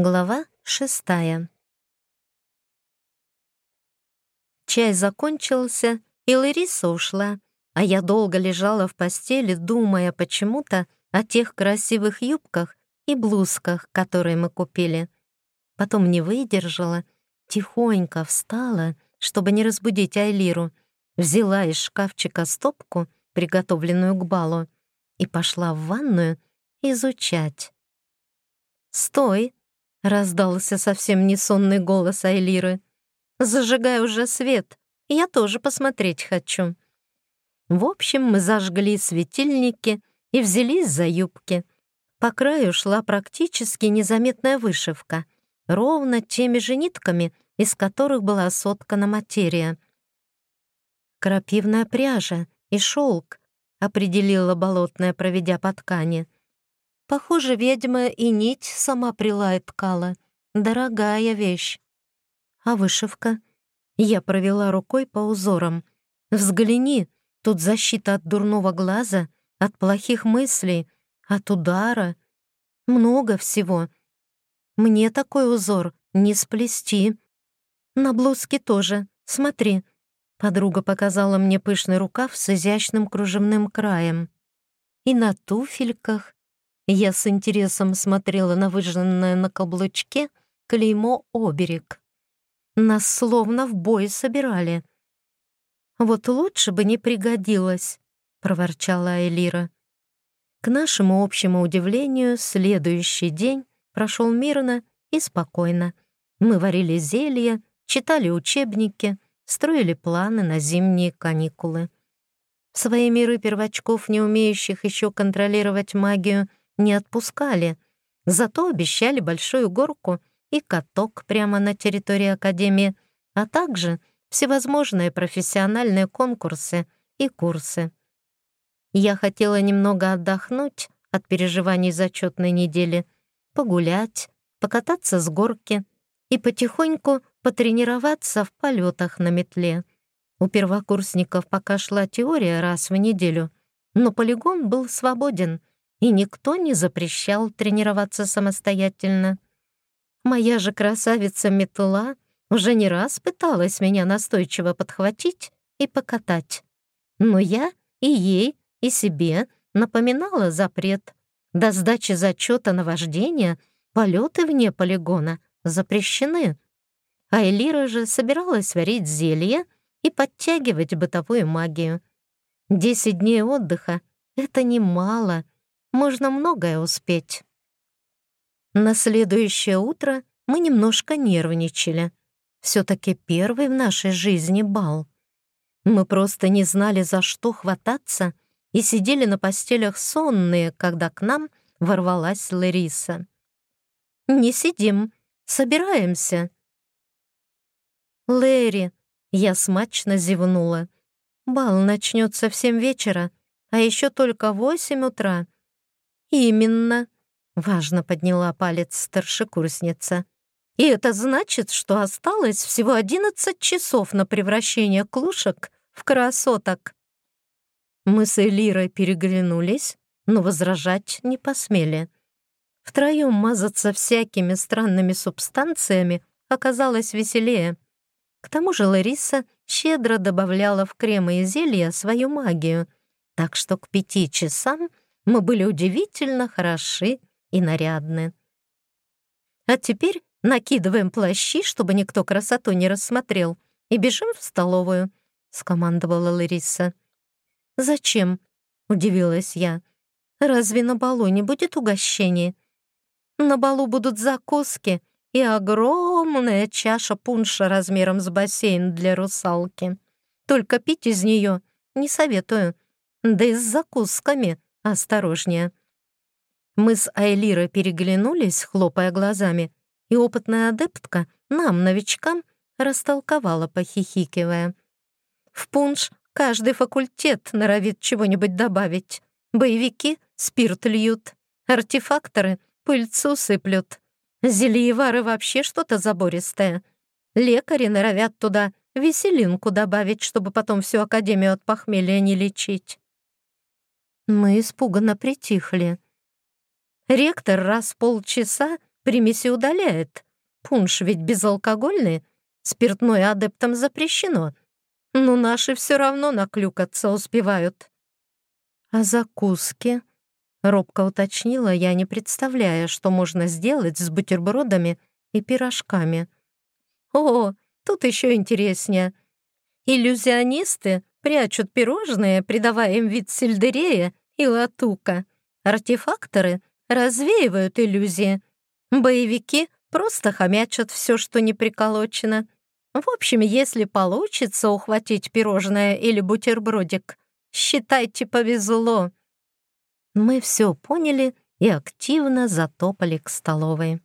Глава шестая. Чай закончился, и Лариса ушла, а я долго лежала в постели, думая почему-то о тех красивых юбках и блузках, которые мы купили. Потом не выдержала, тихонько встала, чтобы не разбудить Айлиру, взяла из шкафчика стопку, приготовленную к балу, и пошла в ванную изучать. «Стой!» — раздался совсем несонный голос Айлиры. «Зажигай уже свет, я тоже посмотреть хочу». В общем, мы зажгли светильники и взялись за юбки. По краю шла практически незаметная вышивка, ровно теми же нитками, из которых была соткана материя. «Крапивная пряжа и шелк», — определила болотная, проведя по ткани — Похоже, ведьма и нить сама прила ткала. Дорогая вещь. А вышивка? Я провела рукой по узорам. Взгляни, тут защита от дурного глаза, от плохих мыслей, от удара. Много всего. Мне такой узор не сплести. На блузке тоже. Смотри. Подруга показала мне пышный рукав с изящным кружевным краем. И на туфельках я с интересом смотрела на выжженное на каблучке клеймо «Оберег». Нас словно в бой собирали. «Вот лучше бы не пригодилось», — проворчала Элира. К нашему общему удивлению, следующий день прошел мирно и спокойно. Мы варили зелья, читали учебники, строили планы на зимние каникулы. свои миры первочков, не умеющих еще контролировать магию, не отпускали, зато обещали большую горку и каток прямо на территории Академии, а также всевозможные профессиональные конкурсы и курсы. Я хотела немного отдохнуть от переживаний зачетной недели, погулять, покататься с горки и потихоньку потренироваться в полетах на метле. У первокурсников пока шла теория раз в неделю, но полигон был свободен, и никто не запрещал тренироваться самостоятельно. Моя же красавица Метла уже не раз пыталась меня настойчиво подхватить и покатать. Но я и ей, и себе напоминала запрет. До сдачи зачета на вождение полеты вне полигона запрещены. А Элира же собиралась варить зелье и подтягивать бытовую магию. Десять дней отдыха — это немало — можно многое успеть. На следующее утро мы немножко нервничали. Все-таки первый в нашей жизни бал. Мы просто не знали, за что хвататься, и сидели на постелях сонные, когда к нам ворвалась Лариса. «Не сидим, собираемся». «Лэри», — я смачно зевнула, — «бал начнется в семь вечера, а еще только восемь утра. «Именно», — важно подняла палец старшекурсница. «И это значит, что осталось всего одиннадцать часов на превращение клушек в красоток». Мы с Элирой переглянулись, но возражать не посмели. Втроем мазаться всякими странными субстанциями оказалось веселее. К тому же Лариса щедро добавляла в кремы и зелья свою магию, так что к пяти часам мы были удивительно хороши и нарядны. А теперь накидываем плащи, чтобы никто красоту не рассмотрел, и бежим в столовую, — скомандовала Лариса. «Зачем?» — удивилась я. «Разве на балу не будет угощений?» «На балу будут закуски и огромная чаша пунша размером с бассейн для русалки. Только пить из нее не советую, да и с закусками осторожнее. Мы с Айлирой переглянулись, хлопая глазами, и опытная адептка нам, новичкам, растолковала, похихикивая. В пунш каждый факультет норовит чего-нибудь добавить. Боевики спирт льют, артефакторы пыльцу сыплют. Зельевары вообще что-то забористое. Лекари норовят туда веселинку добавить, чтобы потом всю академию от похмелья не лечить. Мы испуганно притихли. Ректор раз в полчаса примеси удаляет. Пунш ведь безалкогольный, спиртное адептам запрещено. Но наши все равно наклюкаться успевают. А закуски? Робко уточнила я, не представляя, что можно сделать с бутербродами и пирожками. О, тут еще интереснее. Иллюзионисты прячут пирожные, придавая им вид сельдерея и латука. Артефакторы развеивают иллюзии. Боевики просто хомячат все, что не приколочено. В общем, если получится ухватить пирожное или бутербродик, считайте, повезло. Мы все поняли и активно затопали к столовой.